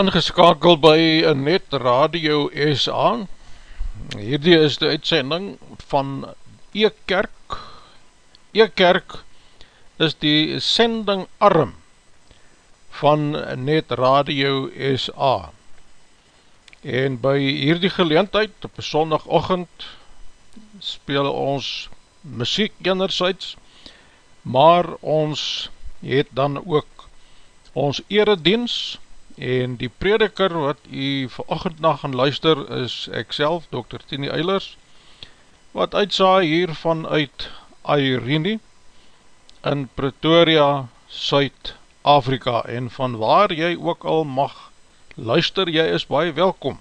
ingeskakeld by Net Radio SA Hierdie is die uitsending van E-Kerk. E-Kerk is die sending arm van Net Radio SA En by hierdie geleentheid op sondagochtend speel ons muziek enerzijds maar ons het dan ook ons eredienst En die prediker wat u verochtend na gaan luister is ek self, Dr. Tini Eilers, wat uitsaai hier vanuit Airene in Pretoria, Suid-Afrika. En van waar jy ook al mag luister, jy is baie welkom.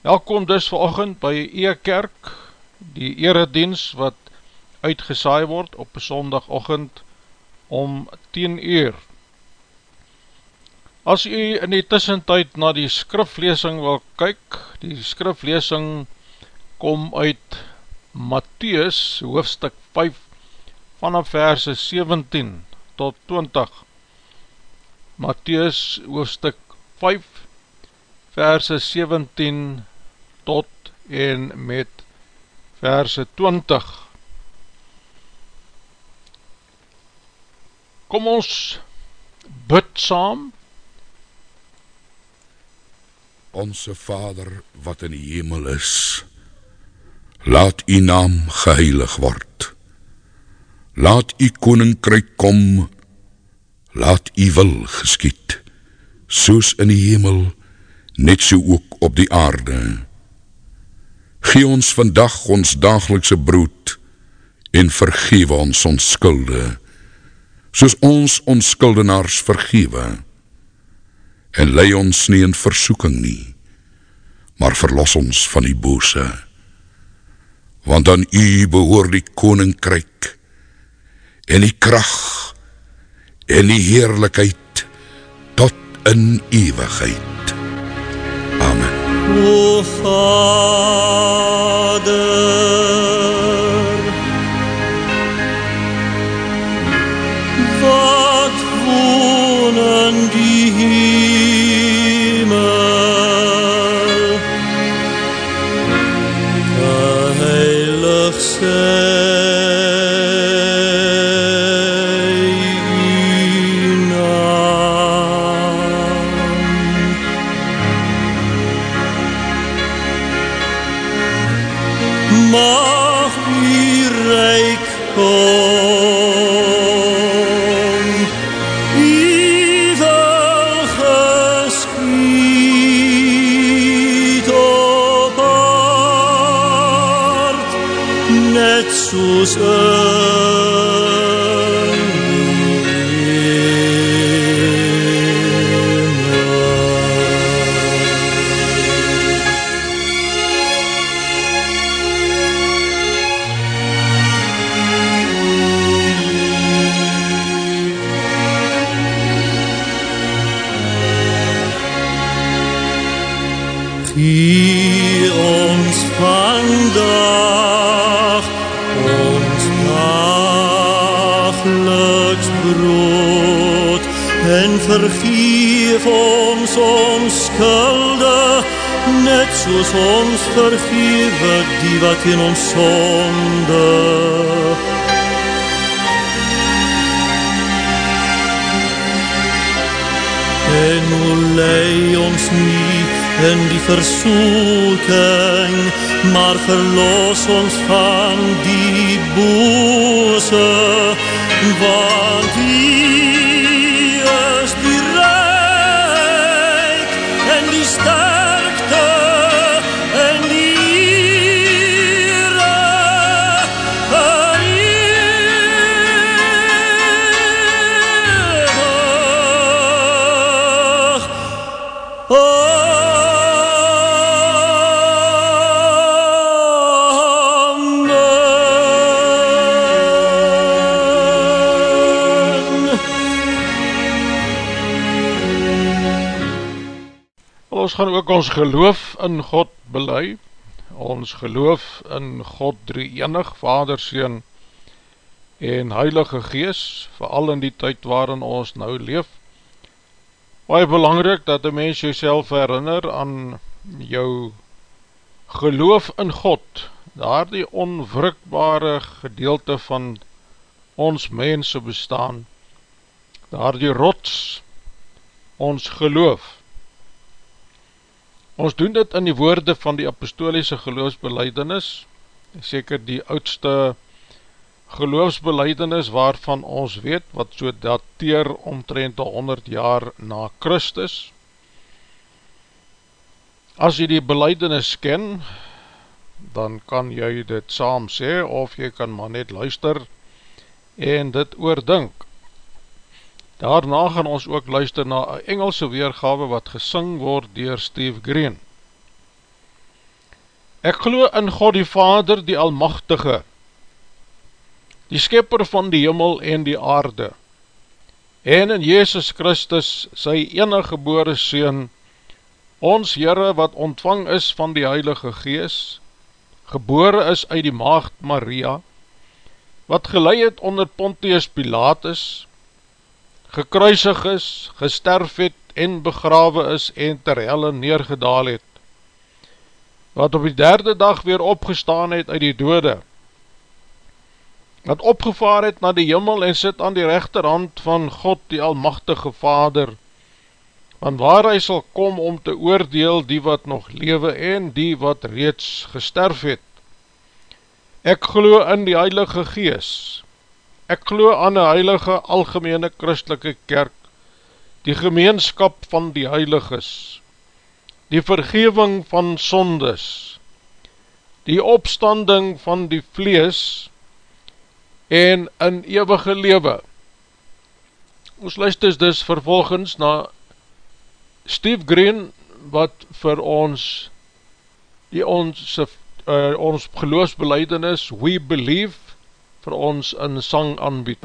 Welkom dus verochtend by E-Kerk, die eredienst wat uitgesaai word op sondagochtend om 10 uur As u in die tussentijd na die skriflesing wil kyk, die skriflesing kom uit Matthäus hoofstuk 5 vanaf verse 17 tot 20. Matthäus hoofstuk 5 verse 17 tot en met verse 20. Kom ons bid saam, Onse Vader wat in die hemel is, laat u naam geheilig word. Laat u koninkryk kom, laat u wil geskiet, soos in die hemel, net so ook op die aarde. Gee ons vandag ons dagelikse brood en vergewe ons ons skulde, soos ons ons skuldenaars vergewe en lei ons nie in versoeking nie, maar verlos ons van die bose. Want aan u behoor die koninkryk en die kracht en die heerlijkheid tot in eeuwigheid. Amen. O Vader, soos ons vergewe die wat in ons sonde. En o lei ons nie in die versoeking, maar verlos ons van die bose, want die gaan ook ons geloof in God belei, ons geloof in God drie enig, Vader, Seen en Heilige Gees, vooral in die tyd waarin ons nou leef. baie belangrijk dat die mens jyself herinner aan jou geloof in God, daar die onwrikbare gedeelte van ons mense bestaan, daar die rots, ons geloof. Ons doen dit in die woorde van die apostoliese geloofsbeleidenis, seker die oudste geloofsbeleidenis waarvan ons weet, wat so dateer omtrent 100 jaar na Christus. As jy die beleidenis ken, dan kan jy dit saam sê, of jy kan maar net luister en dit oordink. Daarna gaan ons ook luister na een Engelse weergawe wat gesing word dier Steve Green. Ek glo in God die Vader, die Almachtige, die skepper van die hemel en die aarde, en in Jezus Christus, sy enige gebore Seen, ons Heere wat ontvang is van die Heilige Gees, gebore is uit die maagd Maria, wat geleid het onder Pontius Pilatus, gekruisig is, gesterf het en begrawe is en ter helle neergedaal het, wat op die derde dag weer opgestaan het uit die dode, wat opgevaar het na die jimmel en sit aan die rechterhand van God die Almachtige Vader, van waar hy sal kom om te oordeel die wat nog lewe en die wat reeds gesterf het. Ek glo in die Heilige Gees, ek glo aan die Heilige Algemene Christelike Kerk, die gemeenskap van die Heiliges, die vergeving van sondes, die opstanding van die vlees, en in eeuwige lewe. Ons luister dus vervolgens na Steve Green wat vir ons die ons, uh, ons geloofsbeleidenis We Believe vir ons in sang aanbied.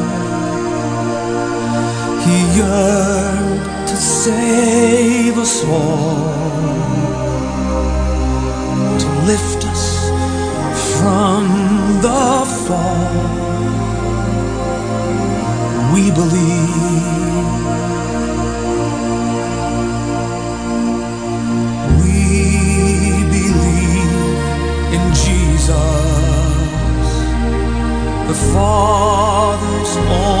He yearns save us all, to lift us from the fall. We believe. We believe in Jesus, the Father's only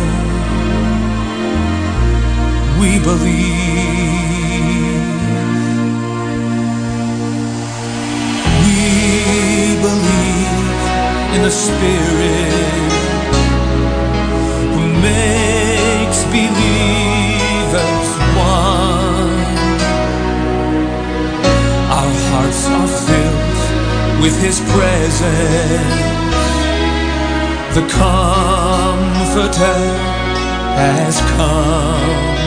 we believe. We believe in the Spirit who makes believers one. Our hearts are filled with His presence. The Comforter has come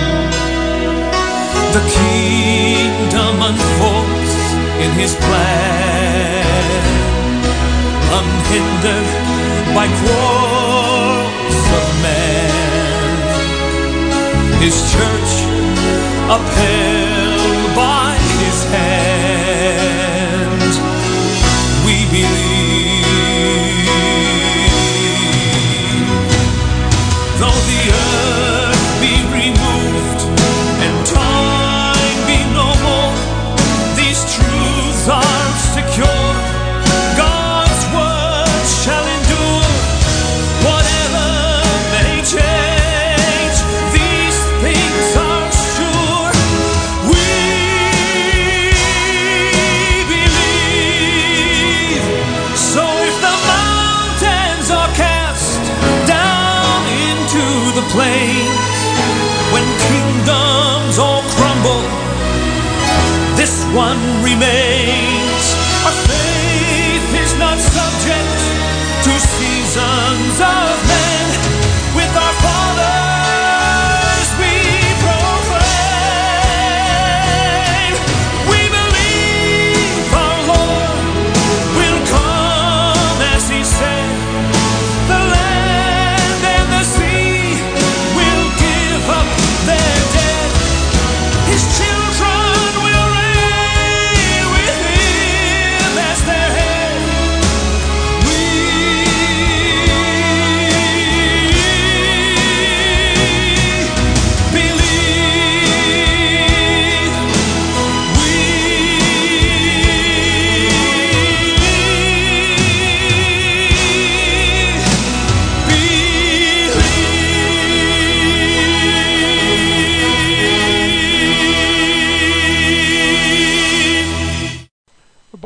the kingdom unfolds in his plan, unhindered by quarrels of men. His church upheld one remains. Our faith is not subject to seasons of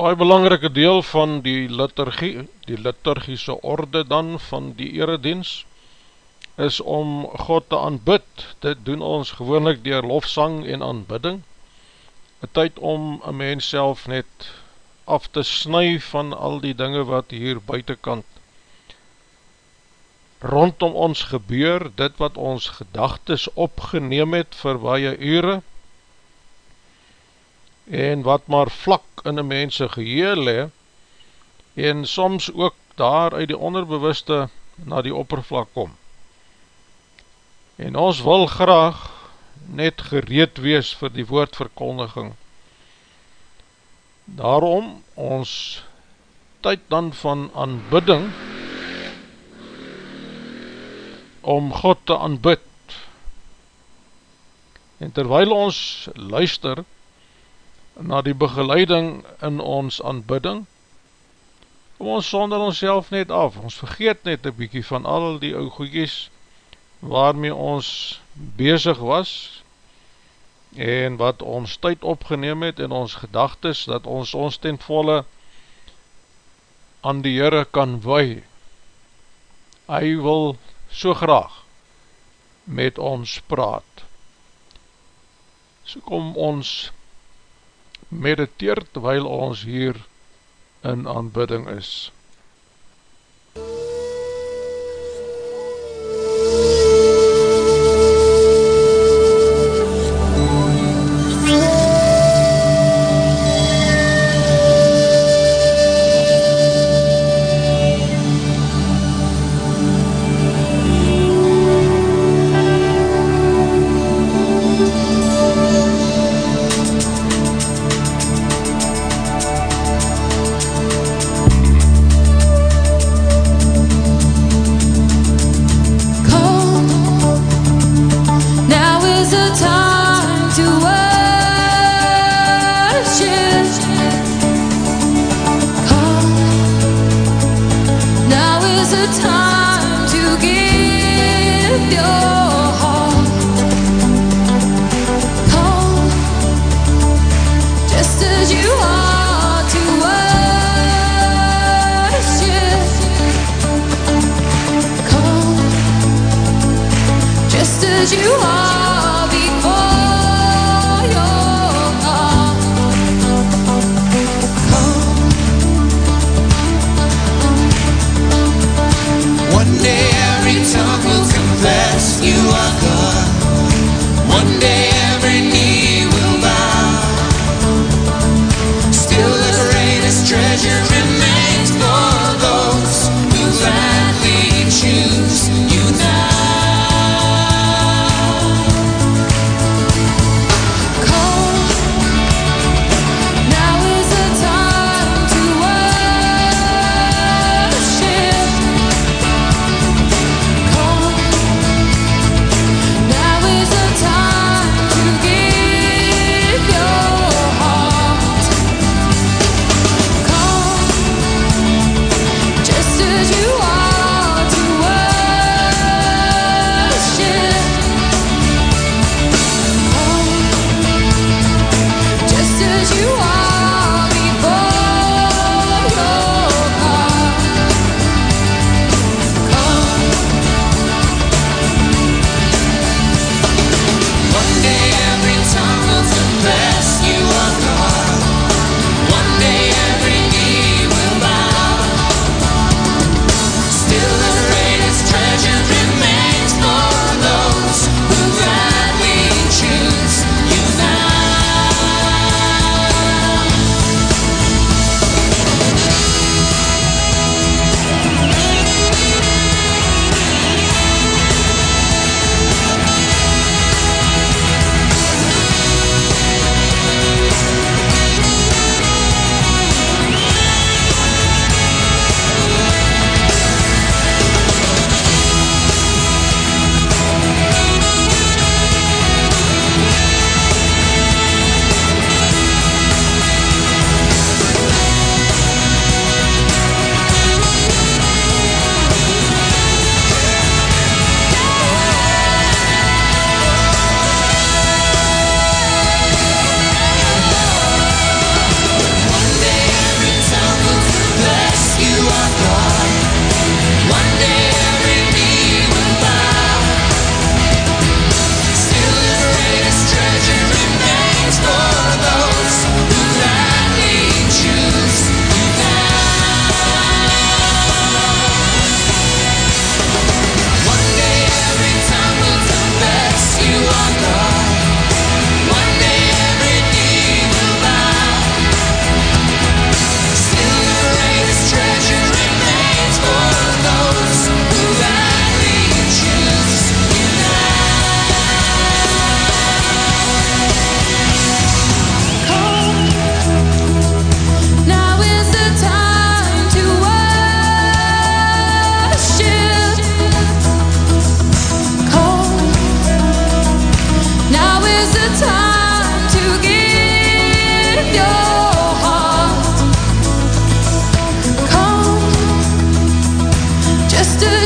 baie belangrike deel van die liturgie, die liturgiese orde dan van die eredienst, is om God te aanbid. Dit doen ons gewoonlik dier lofsang en aanbidding. Een tyd om een mens self net af te snu van al die dinge wat hier buitenkant rondom ons gebeur, dit wat ons gedagtes opgeneem het vir baie ure, en wat maar vlak in een mense geheel le, en soms ook daar uit die onderbewuste na die oppervlak kom. En ons wil graag net gereed wees vir die woordverkondiging. Daarom ons tyd dan van aanbidding, om God te aanbid. En terwijl ons luister na die begeleiding in ons aanbidding, kom ons sonder ons net af. Ons vergeet net een bykie van al die ou goeies waarmee ons bezig was en wat ons tyd opgeneem het in ons gedagtes, dat ons ons ten volle aan die Heere kan wei. Hy wil so graag met ons praat. So kom ons mediteer terwijl ons hier in aanbidding is.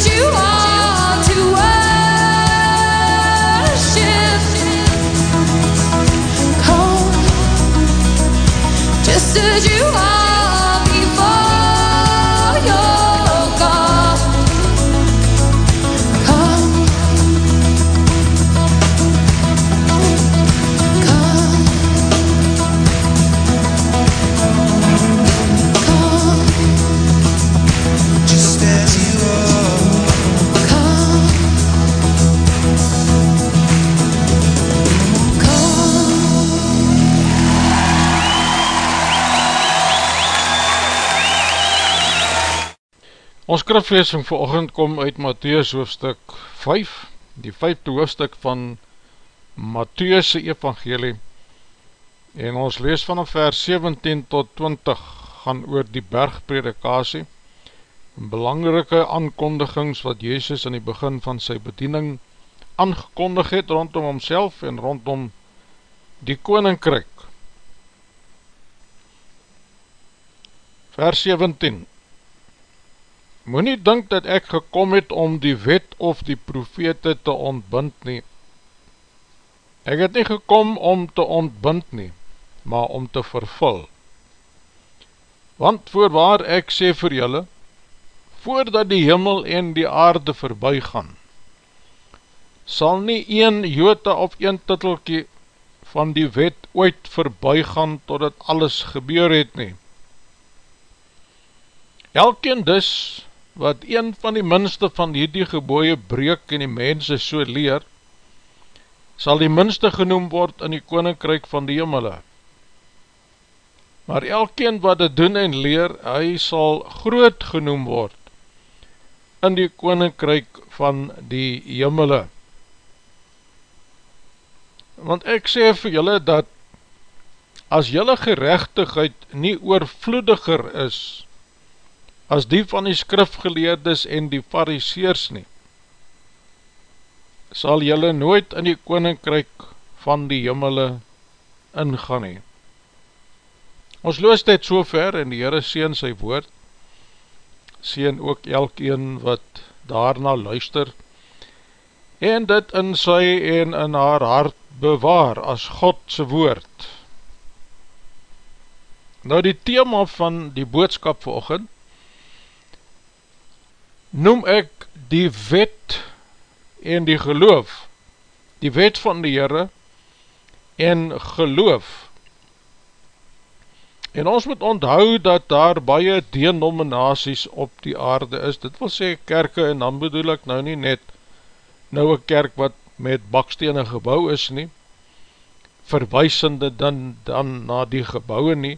you are. Ons skriflesing vir oggend kom uit Matthäus hoofstuk 5, die vijfde hoofstuk van Matthäus evangelie. En ons lees vanaf vers 17 tot 20 gaan oor die bergpredikasie belangrike aankondigings wat Jezus in die begin van sy bediening aangekondig het rondom homself en rondom die koninkryk. Vers 17 Moe nie dink dat ek gekom het om die wet of die profete te ontbind nie. Ek het nie gekom om te ontbind nie, maar om te vervul. Want voorwaar ek sê vir julle, voordat die hemel en die aarde voorbij gaan, sal nie een jota of een titelkie van die wet ooit voorbij gaan totdat alles gebeur het nie. Elkeen dus wat een van die minste van hierdie geboeie breek en die mense so leer, sal die minste genoem word in die koninkryk van die hemele. Maar elkeen wat dit doen en leer, hy sal groot genoem word in die koninkryk van die hemele. Want ek sê vir julle dat as julle gerechtigheid nie oorvloediger is, as die van die skrifgeleerdes en die fariseers nie, sal jylle nooit in die koninkryk van die jimmele ingaan nie. Ons loos dit so ver en die Heere sien sy woord, sien ook elkeen wat daarna luister, en dit in sy en in haar hart bewaar as Godse woord. Nou die thema van die boodskap verochend, noem ek die wet en die geloof, die wet van die Heere en geloof. En ons moet onthou dat daar baie denominaties op die aarde is, dit wil sê kerke en dan bedoel ek nou nie net nou een kerk wat met bakstene gebouw is nie, verwijsende dan, dan na die gebouwe nie.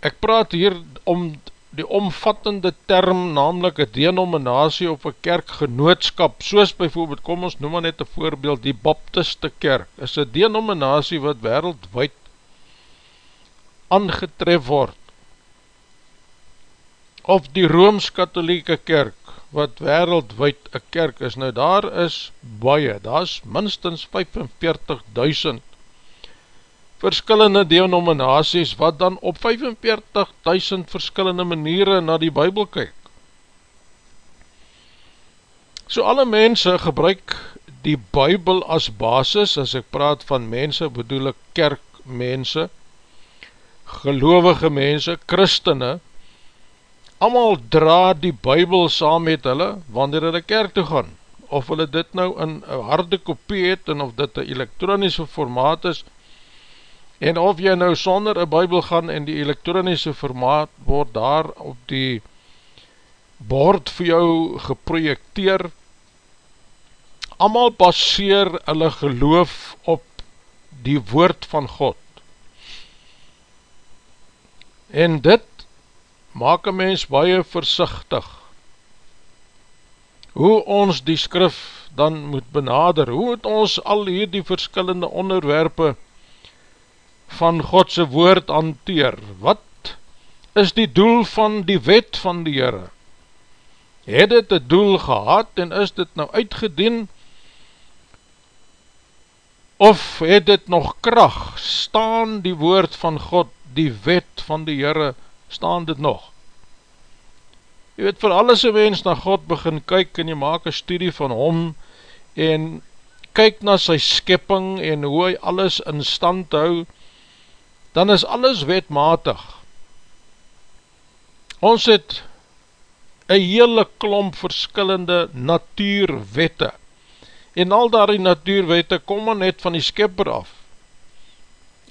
Ek praat hier om die omvattende term, namelijk een denominatie of een kerkgenootskap, soos bijvoorbeeld, kom ons noem maar net een voorbeeld, die Baptiste kerk, is een denominatie wat wereldwijd aangetref word, of die Rooms-Katholieke kerk, wat wereldwijd een kerk is, nou daar is baie, daar is minstens 45.000 verskillende denominaties wat dan op 45.000 verskillende maniere na die bybel kyk. So alle mense gebruik die bybel as basis, as ek praat van mense, bedoel ek kerkmense, gelovige mense, christene, allemaal dra die bybel saam met hulle, wanneer hulle kerk toe gaan, of hulle dit nou in harde kopie het, en of dit een elektronische formaat is, En of jy nou sonder een bybel gaan en die elektronische formaat word daar op die bord vir jou geprojekteer, allemaal baseer hulle geloof op die woord van God. En dit maak een mens baie versichtig, hoe ons die skrif dan moet benader, hoe moet ons al hier die verskillende onderwerpe van Godse woord hanteer? Wat is die doel van die wet van die Heere? Het dit die doel gehad en is dit nou uitgedien? Of het dit nog kracht? Staan die woord van God, die wet van die Heere, staan dit nog? Je weet, vir alles een wens na God begin kyk en jy maak een studie van hom en kyk na sy skipping en hoe hy alles in stand hou, dan is alles wetmatig. Ons het een hele klomp verskillende natuurwette, en al daar die natuurwette kom maar net van die skipper af,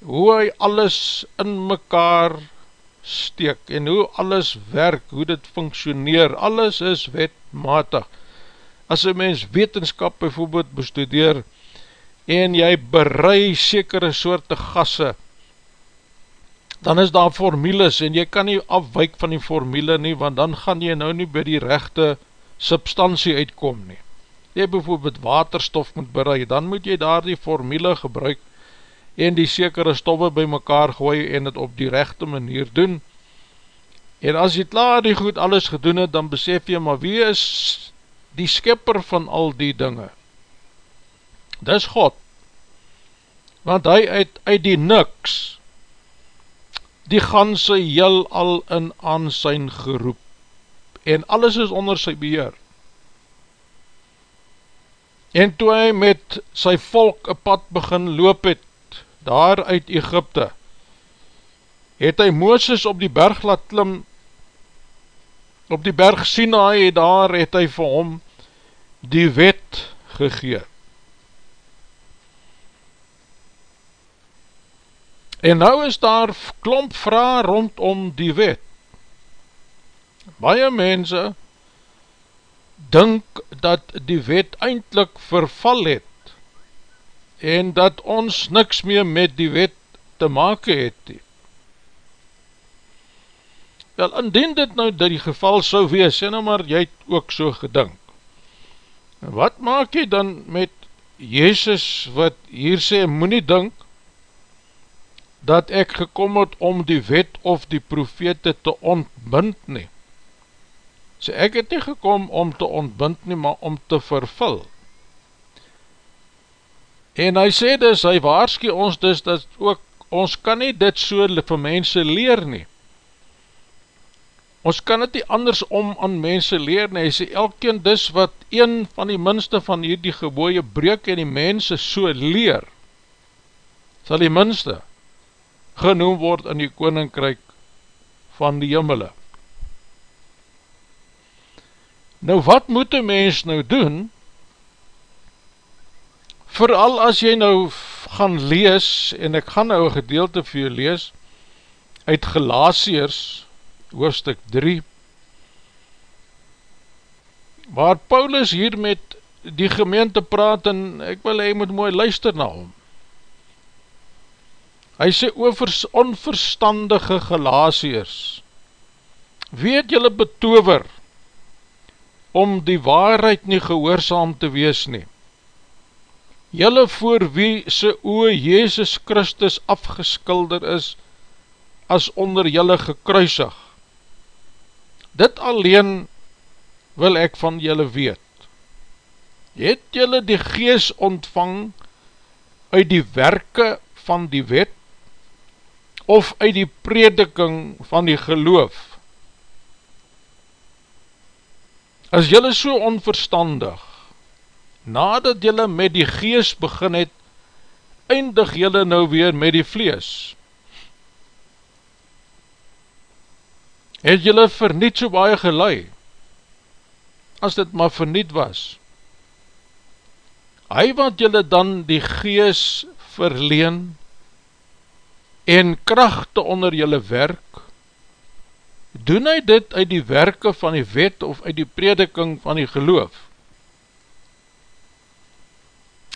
hoe hy alles in mekaar steek, en hoe alles werk, hoe dit functioneer, alles is wetmatig. As een mens wetenskap bijvoorbeeld bestudeer, en jy berei sekere soorte gasse, dan is daar formules en jy kan nie afwyk van die formule nie, want dan gaan jy nou nie by die rechte substantie uitkom nie. Jy bijvoorbeeld waterstof moet bereik, dan moet jy daar die formule gebruik en die sekere stoffe by mekaar gooi en het op die rechte manier doen. En as jy klaar die goed alles gedoen het, dan besef jy, maar wie is die skipper van al die dinge? Dis God. Want hy uit, uit die niks, die ganse heel al in aansijn geroep en alles is onder sy beheer. En toe hy met sy volk een pad begin loop het, daar uit Egypte, het hy Mooses op die berg laat klim, op die berg Sinai, daar het hy vir hom die wet gegeet. En nou is daar klomp vraag rondom die wet. Baie mense dink dat die wet eindelijk verval het en dat ons niks meer met die wet te make het. Wel, indien dit nou die geval so wees, sê nou maar, jy het ook so gedink. Wat maak jy dan met Jezus wat hier sê, moet nie dink, dat ek gekom het om die wet of die profete te ontbind nie. So ek het nie gekom om te ontbind nie, maar om te vervul. En hy sê dus, hy waarski ons dus, dat ook, ons kan nie dit so vir mense leer nie. Ons kan het nie andersom aan mense leer nie, hy sê elkeen dis wat een van die minste van hierdie geboeie breek en die mense so leer, sal die minste, genoem word in die koninkryk van die jimmele. Nou wat moet een mens nou doen, vooral as jy nou gaan lees, en ek gaan nou een gedeelte vir jy lees, uit Gelasiers, hoofstuk 3, waar Paulus hier met die gemeente praat, en ek wil hy moet mooi luister na hom, Hy sê overs onverstandige gelasiers, weet jylle betover om die waarheid nie gehoorzaam te wees nie. Jylle voor wie sy oe Jezus Christus afgeskilder is, as onder jylle gekruisig. Dit alleen wil ek van jylle weet. Het jylle die gees ontvang uit die werke van die wet, of uit die prediking van die geloof. As jylle so onverstandig, nadat jylle met die gees begin het, eindig jylle nou weer met die vlees. Het jylle verniet so baie gelei, as dit maar verniet was. Hy wat jylle dan die gees verleen, en krachte onder jylle werk, doen hy dit uit die werke van die wet of uit die prediking van die geloof.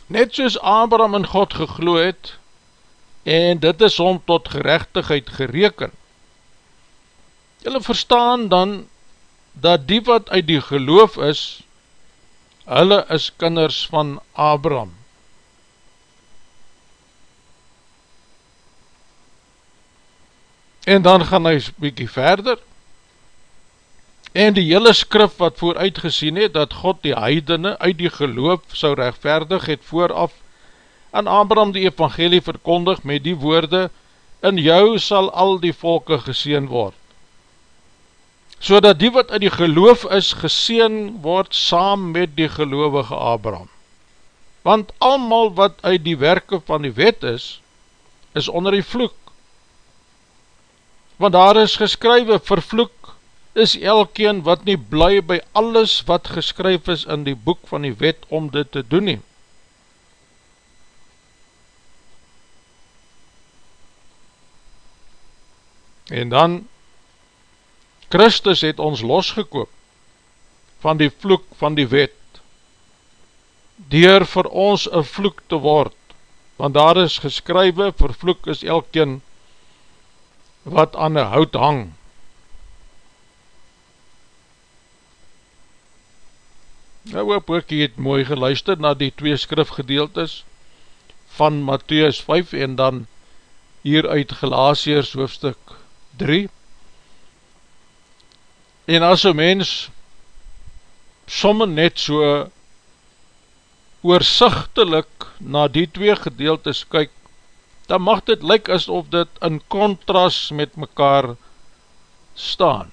Net soos Abraham in God gegloe het, en dit is om tot gerechtigheid gereken. Jylle verstaan dan, dat die wat uit die geloof is, hulle is kinders van Abraham. En dan gaan hy bykie verder, en die hele skrif wat vooruit gesien het, dat God die heidene uit die geloof sou rechtverdig het vooraf, en Abraham die evangelie verkondig met die woorde, in jou sal al die volke geseen word. So dat die wat uit die geloof is, geseen word saam met die geloofige Abraham. Want almal wat uit die werke van die wet is, is onder die vloek, Want daar is geskrywe, vervloek is elkeen wat nie bly by alles wat geskryf is in die boek van die wet om dit te doen nie. En dan, Christus het ons losgekoop van die vloek van die wet, dier vir ons een vloek te word, want daar is geskrywe, vervloek is elkeen wat aan een hout hang. Nou hoop ek, jy het mooi geluister na die twee skrifgedeeltes van Matthäus 5 en dan hier uit Galatiers hoofdstuk 3 En as een mens somme net so oorzichtelik na die twee gedeeltes kyk, dan mag dit lyk asof dit in contrast met mekaar staan.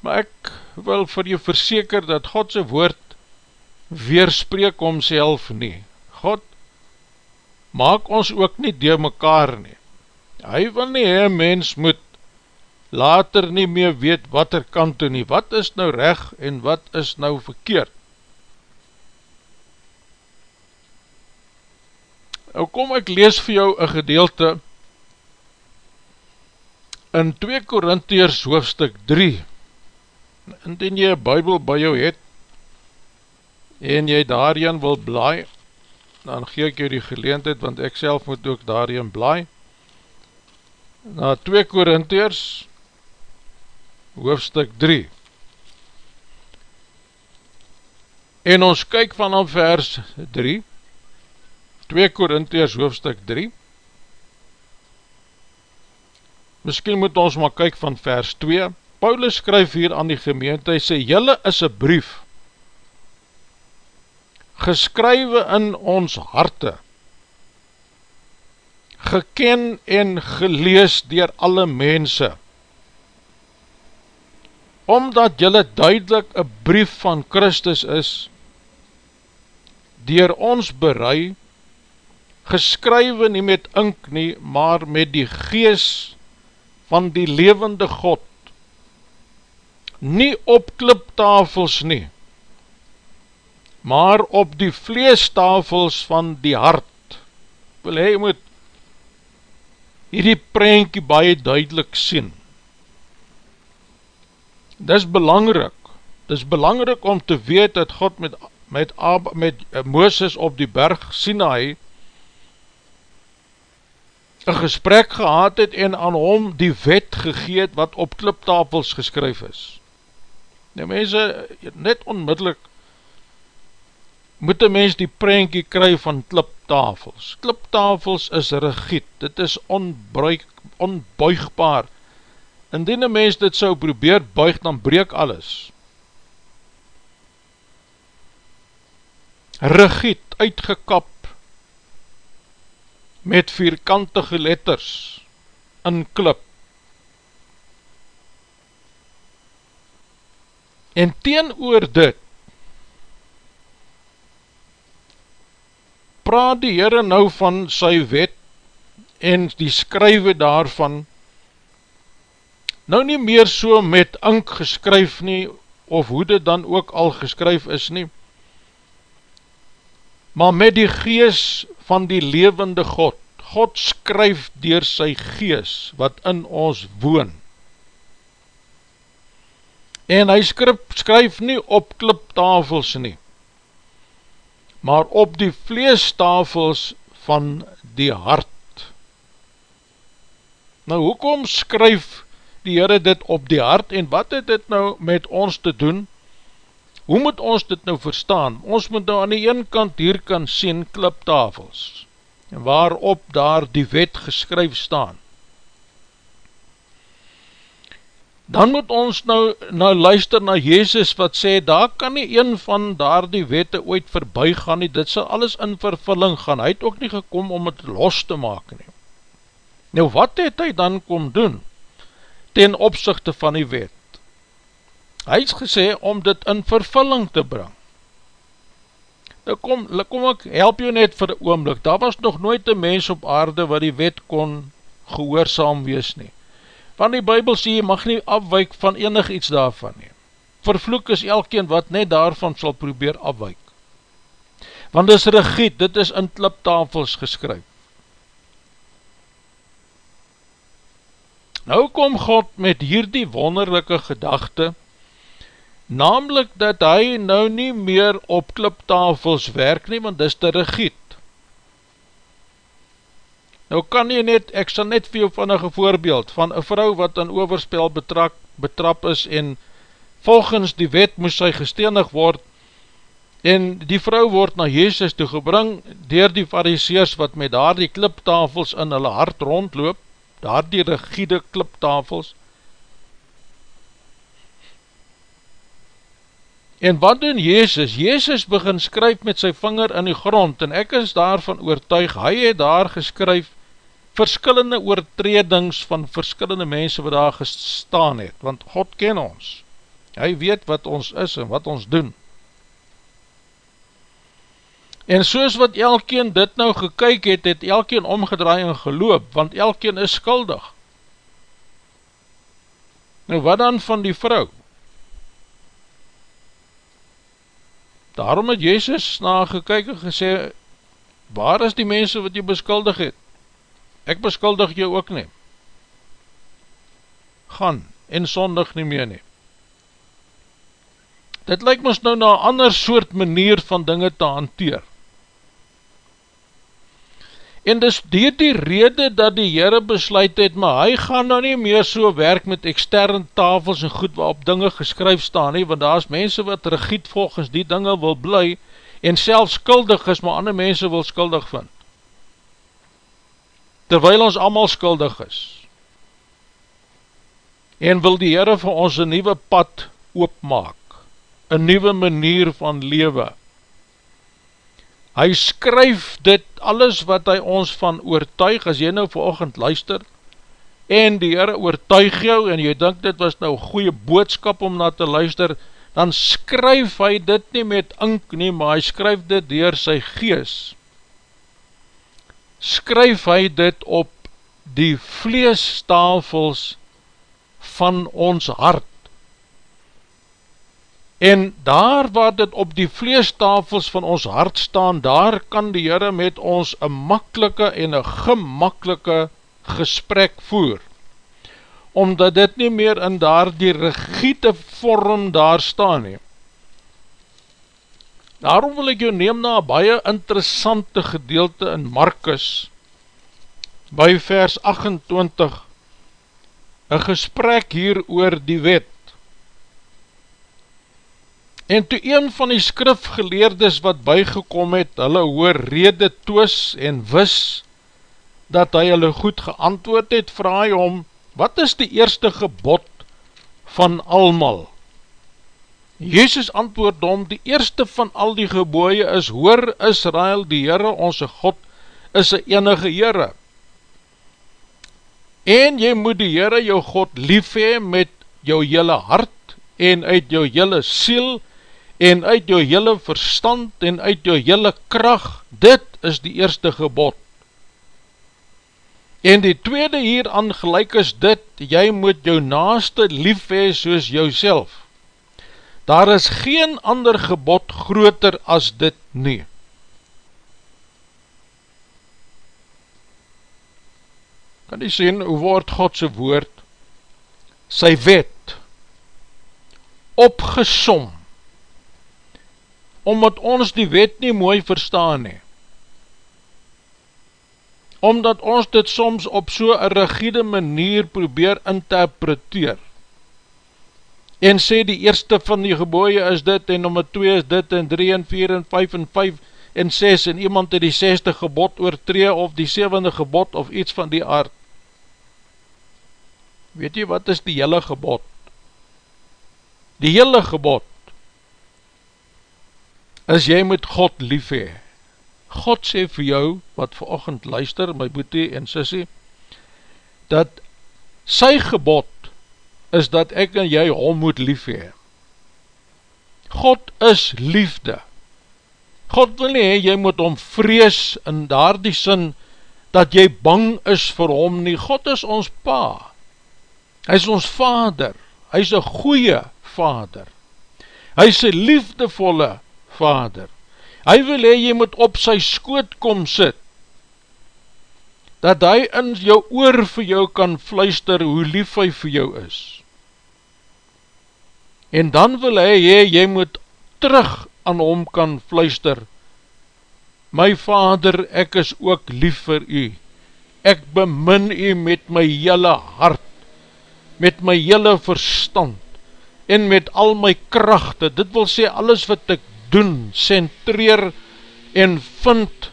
Maar ek wil vir jou verseker dat Godse woord weerspreek omself nie. God maak ons ook nie door mekaar nie. Hy wil nie, hy mens moet later nie meer weet wat er kan toe nie, wat is nou reg en wat is nou verkeerd. Nou kom ek lees vir jou een gedeelte in 2 Korintiërs hoofstuk 3 indien jy een bybel by jou het en jy daarin wil blaai dan gee ek jou die geleentheid want ek self moet ook daarin blaai. Na 2 Korintiërs hoofstuk 3 en ons kyk vanaf vers 3 2 Korintiërs hoofstuk 3 Miskien moet ons maar kyk van vers 2 Paulus skryf hier aan die gemeente hy sê, Julle is een brief geskrywe in ons harte geken en gelees dier alle mense omdat jylle duidelik een brief van Christus is, dier ons berei, geskrywe nie met ink nie, maar met die gees van die levende God, nie op kliptafels nie, maar op die vleestafels van die hart. Wil hy moet hierdie prentjie baie duidelik sien, dis belangrik, dis belangrik om te weet dat God met, met, Ab, met eh, Mooses op die berg Sinai een gesprek gehad het en aan hom die wet gegeet wat op kliptafels geskryf is. Nou mense, net onmiddellik moet een mens die prentjie kry van kliptafels. Kliptafels is regiet, dit is onbuig, onbuigbaar, Indien een mens dit so probeer buig, dan breek alles. Regiet, uitgekap, met vierkantige letters, in klip. En teen oor dit, praat die Heere nou van sy wet, en die skrywe daarvan, nou nie meer so met ink geskryf nie, of hoe dit dan ook al geskryf is nie, maar met die gees van die levende God, God skryf dier sy gees, wat in ons woon, en hy skryf, skryf nie op kliptafels nie, maar op die vleestafels van die hart. Nou, hoekom skryf die Heere dit op die hart en wat het dit nou met ons te doen? Hoe moet ons dit nou verstaan? Ons moet nou aan die ene kant hier kan sien kliptafels waarop daar die wet geskryf staan. Dan moet ons nou, nou luister na Jezus wat sê, daar kan nie een van daar die wette ooit verby gaan nie, dit sal alles in vervulling gaan, hy het ook nie gekom om het los te maak nie. Nou wat het hy dan kom doen? ten opzichte van die wet. Hy is gesê om dit in vervulling te bring. Nou kom, kom ek help jou net vir oomlik, daar was nog nooit een mens op aarde wat die wet kon gehoorzaam wees nie. Want die Bijbel sê, jy mag nie afwyk van enig iets daarvan nie. Vervloek is elkeen wat net daarvan sal probeer afwyk. Want dis regiet, dit is in kliptafels geskryf. Nou kom God met hierdie wonderlijke gedachte, namelijk dat hy nou nie meer op kliptafels werk nie, want dis te regiet. Nou kan jy net, ek sal net vir jou van een voorbeeld, van een vrou wat in overspel betrak, betrap is en volgens die wet moes sy gestenig word en die vrou word na Jezus toe gebring dier die fariseers wat met daar die kliptafels in hulle hart rondloop daar die rigide kliptafels. En wat doen Jezus? Jezus begin skryf met sy vinger in die grond en ek is daarvan oortuig, hy het daar geskryf verskillende oortredings van verskillende mense wat daar gestaan het, want God ken ons. Hy weet wat ons is en wat ons doen. En soos wat elkeen dit nou gekyk het, het elkeen omgedraai en geloop, want elkeen is skuldig. Nou wat dan van die vrou? Daarom het Jezus na gekyk en gesê, waar is die mense wat jy beskuldig het? Ek beskuldig jou ook nie. Gaan en sondig nie meer nie. Dit lyk ons nou na ander soort manier van dinge te hanteer. En dis dier die rede dat die Heere besluit het, maar hy gaan nou nie meer so werk met externe tafels en goed waarop dinge geskryf staan nie, want daar is mense wat regiet volgens die dinge wil bly, en self skuldig is, maar ander mense wil skuldig vind. Terwyl ons allemaal skuldig is. En wil die Heere vir ons een nieuwe pad oopmaak, een nieuwe manier van lewe, hy skryf dit alles wat hy ons van oortuig, as jy nou verochend luister, en die Heere oortuig jou, en jy dink dit was nou goeie boodskap om na te luister, dan skryf hy dit nie met ink nie, maar hy skryf dit dier sy gees. Skryf hy dit op die vleestafels van ons hart, En daar waar dit op die vleestafels van ons hart staan, daar kan die Heere met ons een makkelike en een gemakkelike gesprek voer. Omdat dit nie meer in daar die regiete vorm daar staan nie. Daarom wil ek jou neem na baie interessante gedeelte in Markus, by vers 28, een gesprek hier oor die wet. En toe een van die skrifgeleerdes wat bygekom het, hulle hoor rede toos en wis, dat hy hulle goed geantwoord het, vraag hy om, wat is die eerste gebod van almal? Jezus antwoord om, die eerste van al die geboeie is, hoor Israel, die Heere, onze God, is een enige Heere. En jy moet die Heere, jou God, lief hee met jou jylle hart, en uit jou jylle siel, en uit jou hele verstand en uit jou hele kracht, dit is die eerste gebod. En die tweede hier gelijk is dit, jy moet jou naaste lief hee soos jou. Daar is geen ander gebod groter as dit nie. Kan jy sien, hoe word Godse woord, sy wet, opgesom, omdat ons die wet nie mooi verstaan nie. Omdat ons dit soms op so een rigide manier probeer interpreteer. En sê die eerste van die geboeie is dit, en nummer 2 is dit, en 3 en 4 en 5 en 5 en 6, en iemand het die 6ste gebod oortree, of die 7e gebod, of iets van die aard. Weet jy wat is die hele gebod? Die hele gebod is jy moet God lief hee. God sê vir jou, wat vir ochend luister, my boete en sissie, dat sy gebod is dat ek en jy hom moet lief hee. God is liefde. God wil nie jy moet hom vrees in daar die sin, dat jy bang is vir hom nie. God is ons pa. Hy is ons vader. Hy is een goeie vader. Hy is een liefdevolle vader. Hy wil hee, jy moet op sy skoot kom sit, dat hy in jou oor vir jou kan fluister hoe lief hy vir jou is. En dan wil hy hee, jy moet terug aan hom kan fluister, My vader, ek is ook lief vir u, ek bemin u met my jylle hart, met my jylle verstand, en met al my krachte, dit wil sê alles wat ek doen, centreer en vind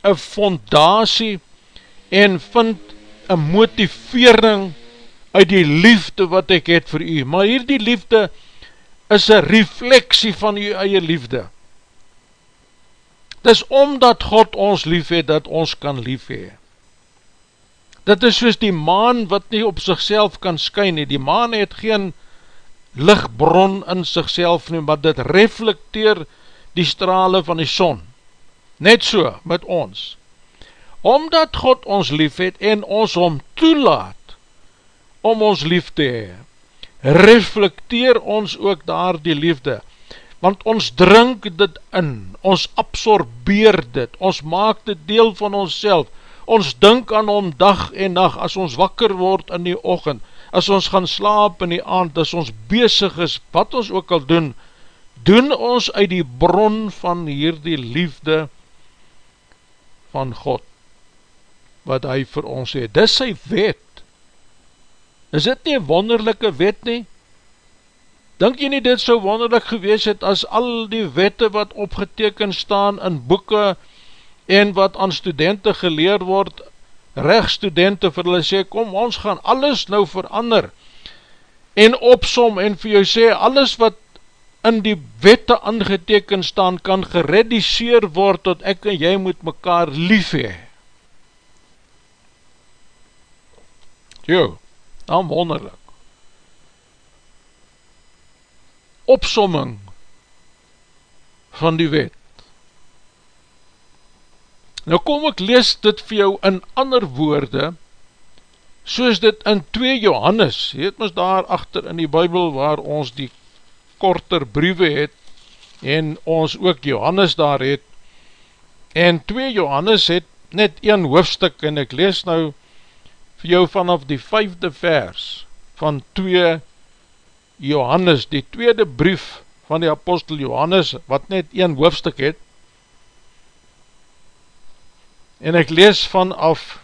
een fondatie en vind een motivering uit die liefde wat ek het vir u. Maar hier die liefde is een refleksie van u eie liefde. Dit is omdat God ons lief het, dat ons kan lief hee. Dit is soos die maan wat nie op sigself kan skyn nie. Die maan het geen lichtbron in sigself nie, maar dit reflecteer die strale van die son. Net so met ons. Omdat God ons lief het en ons om toelaat om ons lief te hee, reflecteer ons ook daar die liefde. Want ons drink dit in, ons absorbeer dit, ons maak dit deel van ons self, ons dink aan om dag en nacht, as ons wakker word in die ochend, as ons gaan slaap in die aand, as ons bezig is, wat ons ook al doen, doen ons uit die bron van hierdie liefde van God, wat hy vir ons het. Dis sy wet. Is dit nie wonderlijke wet nie? Dink jy nie dit so wonderlik gewees het, as al die wette wat opgeteken staan in boeken, en wat aan studenten geleer word, rechtstudenten vir hulle sê, kom ons gaan alles nou verander, en opsom en vir jou sê, alles wat in die wette aangeteken staan, kan gerediseer word, tot ek en jy moet mekaar lief hee. Jo, dan wonderlik. Opsomming van die wet. Nou kom ek lees dit vir jou in ander woorde, soos dit in 2 Johannes, jy het ons daar achter in die Bijbel waar ons die korter briewe het, en ons ook Johannes daar het, en 2 Johannes het net een hoofstuk, en ek lees nou vir jou vanaf die vijfde vers van 2 Johannes, die tweede brief van die apostel Johannes, wat net een hoofstuk het, en ek lees vanaf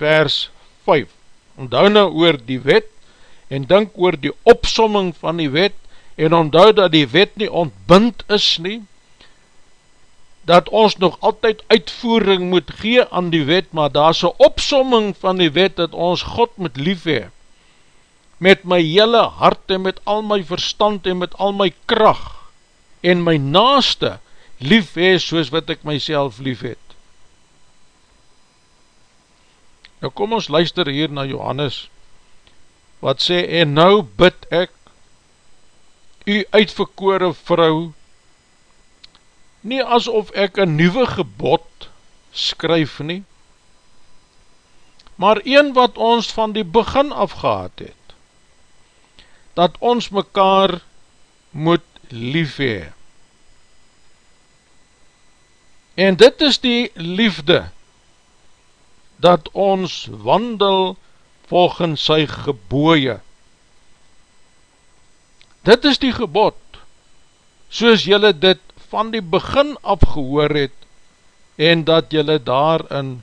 vers 5, onthou nou oor die wet, en denk oor die opsomming van die wet, en onthou dat die wet nie ontbind is nie, dat ons nog altyd uitvoering moet gee aan die wet, maar daar is een opsomming van die wet, dat ons God moet lief hee, met my hele hart en met al my verstand en met al my kracht, en my naaste lief hee, soos wat ek myself lief het. Nou kom ons luister hier na Johannes, wat sê, en nou bid ek, u uitverkore vrou, nie asof ek een nieuwe gebod skryf nie, maar een wat ons van die begin af gehad het, dat ons mekaar moet lief hee. En dit is die liefde, dat ons wandel volgens sy geboeie. Dit is die gebod, soos jylle dit van die begin afgehoor het, en dat jylle daarin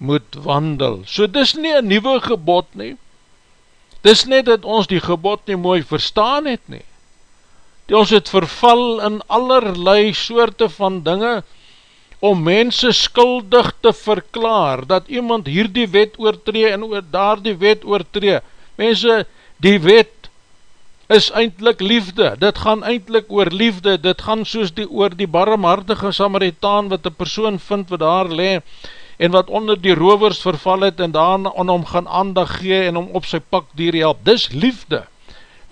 moet wandel. So dis nie een nieuwe gebod nie, dis net dat ons die gebod nie mooi verstaan het nie. Die ons het verval in allerlei soorte van dinge, om mense skuldig te verklaar, dat iemand hier die wet oortree en oor daar die wet oortree. Mense, die wet is eindelijk liefde, dit gaan eindelijk oor liefde, dit gaan soos die oor die barmhartige Samaritaan, wat die persoon vind wat daar le, en wat onder die rovers verval het, en daar aan hom gaan aandag gee, en hom op sy pak dier help. Dis liefde,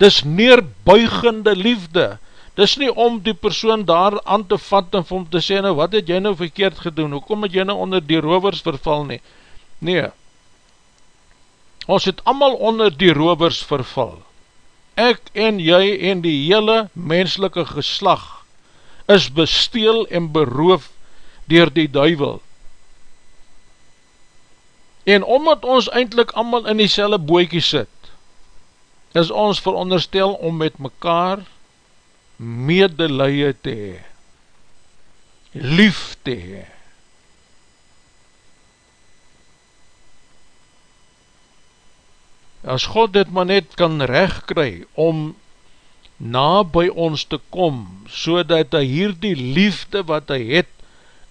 dis neerbuigende liefde, Dis nie om die persoon daar aan te vat en vir hom te sê, nou wat het jy nou verkeerd gedoen, hoekom het jy nou onder die rovers verval nie? Nee, ons het allemaal onder die rovers verval. Ek en jy en die hele menslike geslag is besteel en beroof dier die duivel. En omdat ons eindelijk allemaal in die selle boekie sit, is ons veronderstel om met mekaar medelije te hee, lief te hee. As God dit maar net kan recht kry om na by ons te kom, so dat hy hier die liefde wat hy het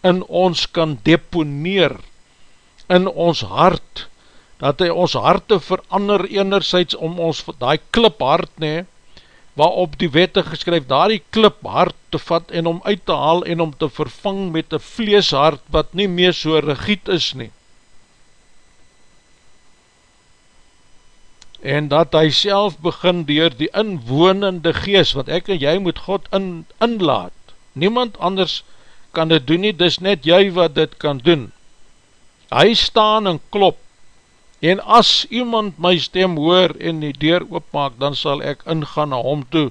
in ons kan deponeer, in ons hart, dat hy ons harte verander enerzijds om ons, die klip hart nee, waarop die wette geskryf, daar die klip hart te vat en om uit te haal en om te vervang met een vleeshart wat nie meer so regiet is nie. En dat hy self begin dier die inwonende gees, wat ek en jy moet God in, inlaat. Niemand anders kan dit doen nie, dis net jy wat dit kan doen. Hy staan en klop, En as iemand my stem hoor en die deur oopmaak, dan sal ek ingaan na hom toe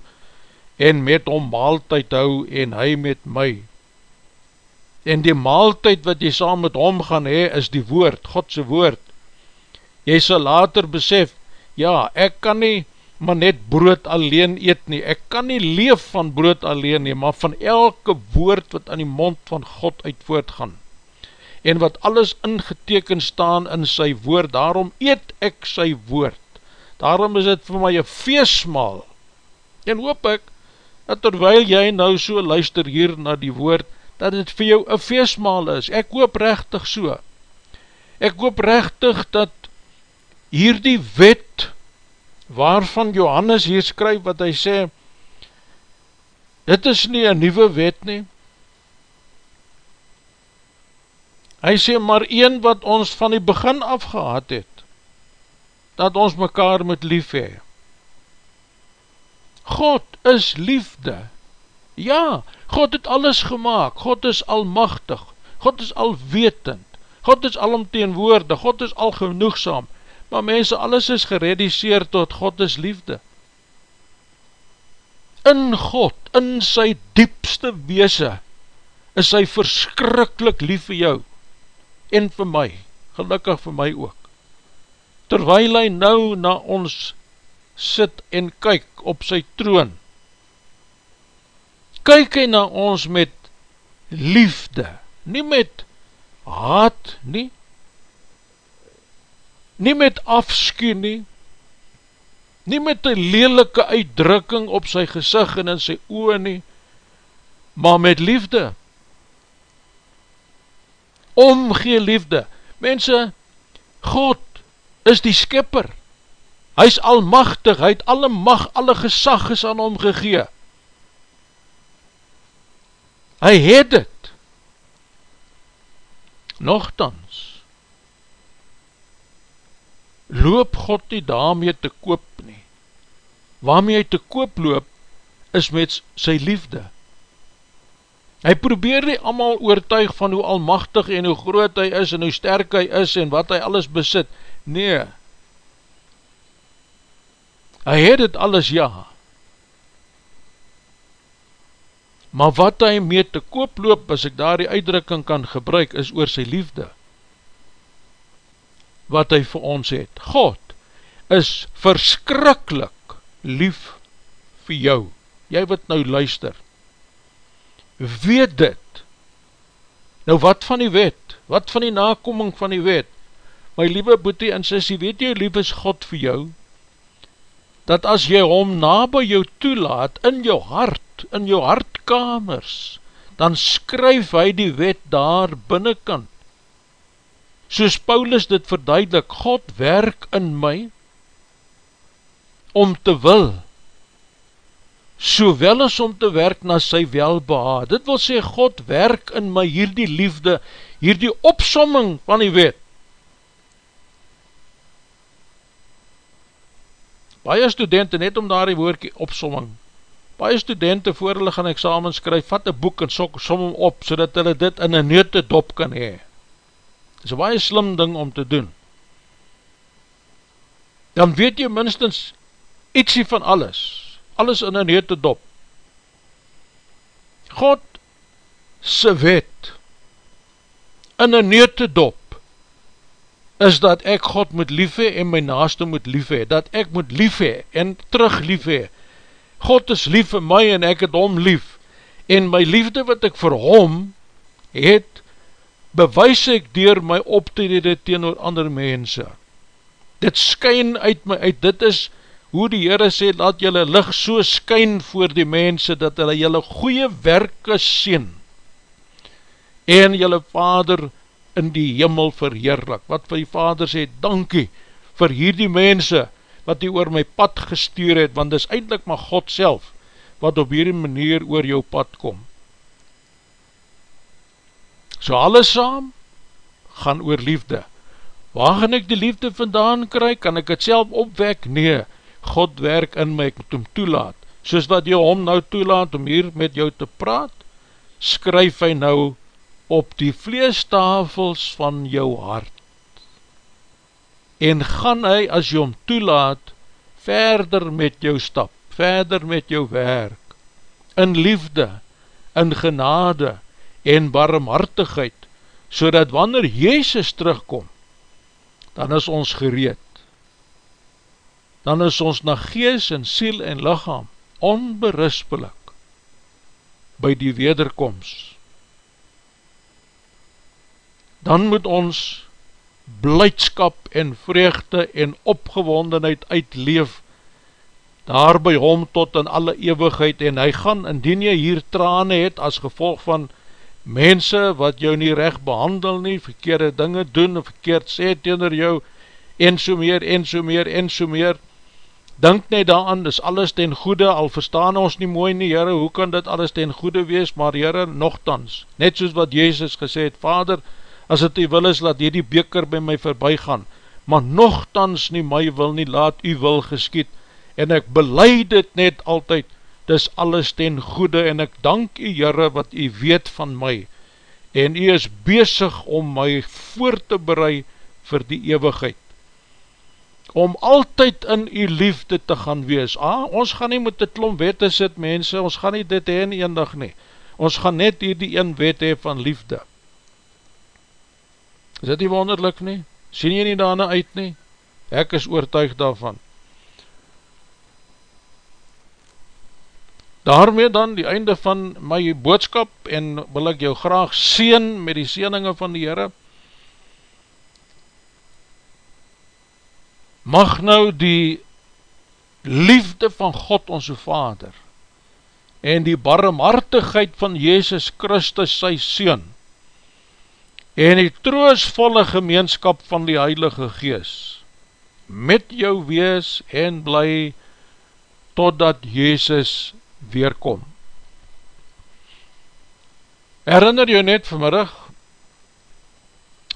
en met hom maaltijd hou en hy met my. En die maaltijd wat jy saam met hom gaan hee, is die woord, Godse woord. Jy sal later besef, ja, ek kan nie maar net brood alleen eet nie, ek kan nie leef van brood alleen nie, maar van elke woord wat aan die mond van God uit voortgaan en wat alles ingeteken staan in sy woord, daarom eet ek sy woord, daarom is dit vir my een feestmaal, en hoop ek, dat terwijl jy nou so luister hier na die woord, dat het vir jou een feestmaal is, ek hoop rechtig so, ek hoop rechtig dat hier die wet, waarvan Johannes hier skryf, wat hy sê, dit is nie een nieuwe wet nie, Hy sê maar een wat ons van die begin af gehad het, dat ons mekaar moet lief hee. God is liefde. Ja, God het alles gemaakt, God is almachtig, God is alwetend, God is alomteenwoordig, God is al genoegsam, maar mense, alles is gerediseer tot God is liefde. In God, in sy diepste weese, is hy verskrikkelijk lief vir jou, en vir my, gelukkig vir my ook. Terwyl hy nou na ons sit en kyk op sy troon, kyk hy na ons met liefde, nie met haat nie, nie met afskie nie, nie met die lelike uitdrukking op sy gezicht en in sy oor nie, maar met liefde, omgee liefde. Mense, God is die skipper. Hy is almachtig, hy het alle mag, alle gesag is aan hom gegee. Hy het het. Nogthans, loop God nie daarmee te koop nie. Waarmee hy te koop loop, is met sy liefde. Hy probeer nie allemaal oortuig van hoe almachtig en hoe groot hy is en hoe sterk hy is en wat hy alles besit. Nee. Hy het het alles ja. Maar wat hy mee te koop loop, as ek daar die uitdrukking kan gebruik, is oor sy liefde. Wat hy vir ons het. God is verskrikkelijk lief vir jou. Jy wat nou luister weet dit. Nou wat van die wet? Wat van die nakoming van die wet? My liewe boete en sissie, weet jy lief is God vir jou? Dat as jy hom na by jou toelaat, in jou hart, in jou hartkamers, dan skryf hy die wet daar binnenkant. Soos Paulus dit verduidelik, God werk in my, om te wil, sowel as om te werk na sy welbeha. Dit wil sê, God werk in my hierdie liefde, hierdie opsomming van die wet. Baie studenten, net om daar die woordkie opsomming Baie studenten voor hulle gaan examen skryf, vat een boek en sok, som hom op, so dat hulle dit in een neute dop kan hee. Dit is een baie slim ding om te doen. Dan weet jy minstens ietsie van alles, alles in een neute dop. God se wet in een neute dop is dat ek God moet lief hee en my naaste moet lief hee, dat ek moet lief hee en terug lief hee. God is lief vir my en ek het hom lief, en my liefde wat ek vir hom het, bewys ek dier my optrede teen oor ander mense. Dit skyn uit my uit, dit is hoe die Heere sê, laat jylle licht so skyn voor die mense, dat hulle jylle goeie werke sien, en jylle vader in die jimmel verheerlik, wat vir die vader sê, dankie vir hierdie mense, wat die oor my pad gestuur het, want dis eindelijk maar God self, wat op hierdie manier oor jou pad kom. So alles saam, gaan oor liefde. Waar gaan ek die liefde vandaan kry? Kan ek het self opwek? Nee, God werk in my, ek moet hom toelaat. Soos wat jy hom nou toelaat om hier met jou te praat, skryf hy nou op die vleestafels van jou hart. En gaan hy, as jy hom toelaat, verder met jou stap, verder met jou werk, in liefde, in genade en barmhartigheid, so dat wanneer Jezus terugkom, dan is ons gereed. Dan is ons na gees en siel en lichaam onberispelik by die wederkomst. Dan moet ons blijdskap en vreugde en opgewondenheid uitleef daar by hom tot in alle eeuwigheid en hy gaan, indien jy hier trane het as gevolg van mense wat jou nie recht behandel nie, verkeerde dinge doen, verkeerd sê teender jou, en so meer, en so meer, en so meer, Dink net daaran, is alles ten goede, al verstaan ons nie mooi nie, Heere, hoe kan dit alles ten goede wees, maar Heere, nogthans, net soos wat Jezus gesê het, Vader, as het u wil is, laat jy die beker by my voorbij gaan, maar nogthans nie my wil nie, laat u wil geskiet, en ek beleid dit net altyd, dis alles ten goede, en ek dank u Heere wat u weet van my, en u is bezig om my voor te berei vir die eeuwigheid, om altyd in u liefde te gaan wees, ah, ons gaan nie met die klom wette sit mense, ons gaan nie dit heen eendag nie, ons gaan net hier die een wet hee van liefde, Is dit nie wonderlik nie? Sien jy nie daarna uit nie? Ek is oortuig daarvan. Daarmee dan die einde van my boodskap en wil ek jou graag seen met die seeninge van die Heere. Mag nou die liefde van God onze Vader en die barmhartigheid van Jezus Christus sy Seen en die troosvolle gemeenskap van die Heilige Gees met jou wees en bly totdat Jezus weerkom. Herinner jou net vanmiddag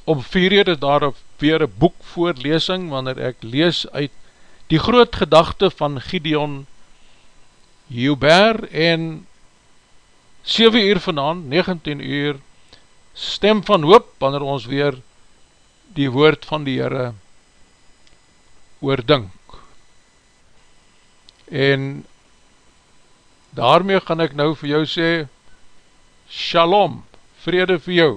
om vier uur is daar weer een boek voorlesing wanneer ek lees uit die groot gedachte van Gideon Hubert en 7 uur vanaan, 19 uur stem van hoop, wanneer ons weer die woord van die Heere oordink. En daarmee gaan ek nou vir jou sê, Shalom, vrede vir jou.